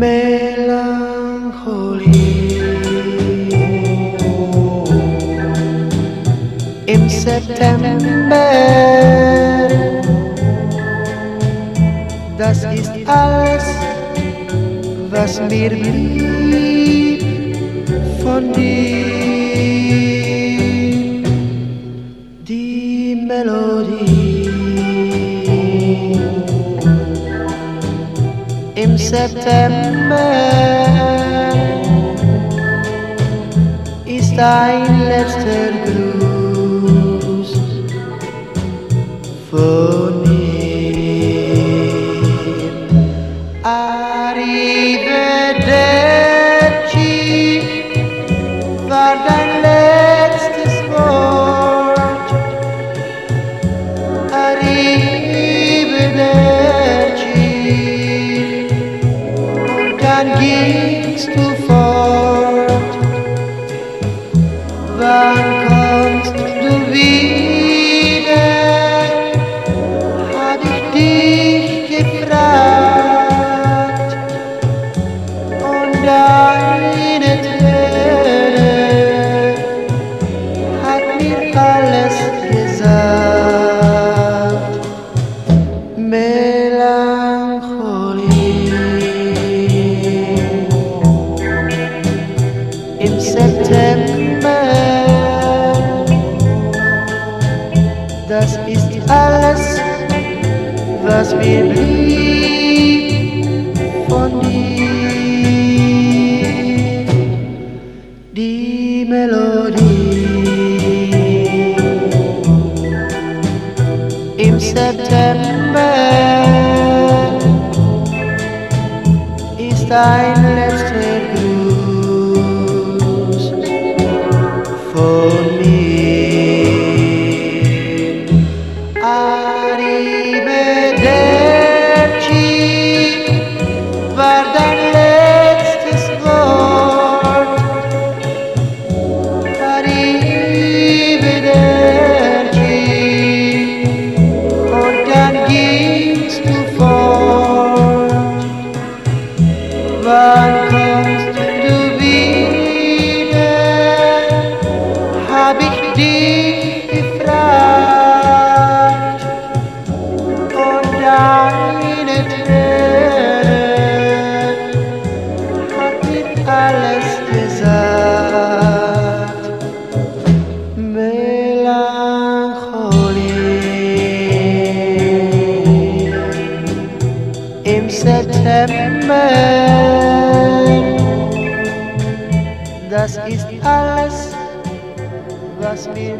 Melancholie im September. Das ist alles, was mir blieb von dir. September ist ein letzter Gruß von mir. Arrivederci war dein letztes Wort. Arrivederci dann gingst du fort. Wann kommst du wieder? Hab ich September. Das ist alles, was mir blieb von dir. Die Melodie im September ist ein im September. Das ist alles, was mir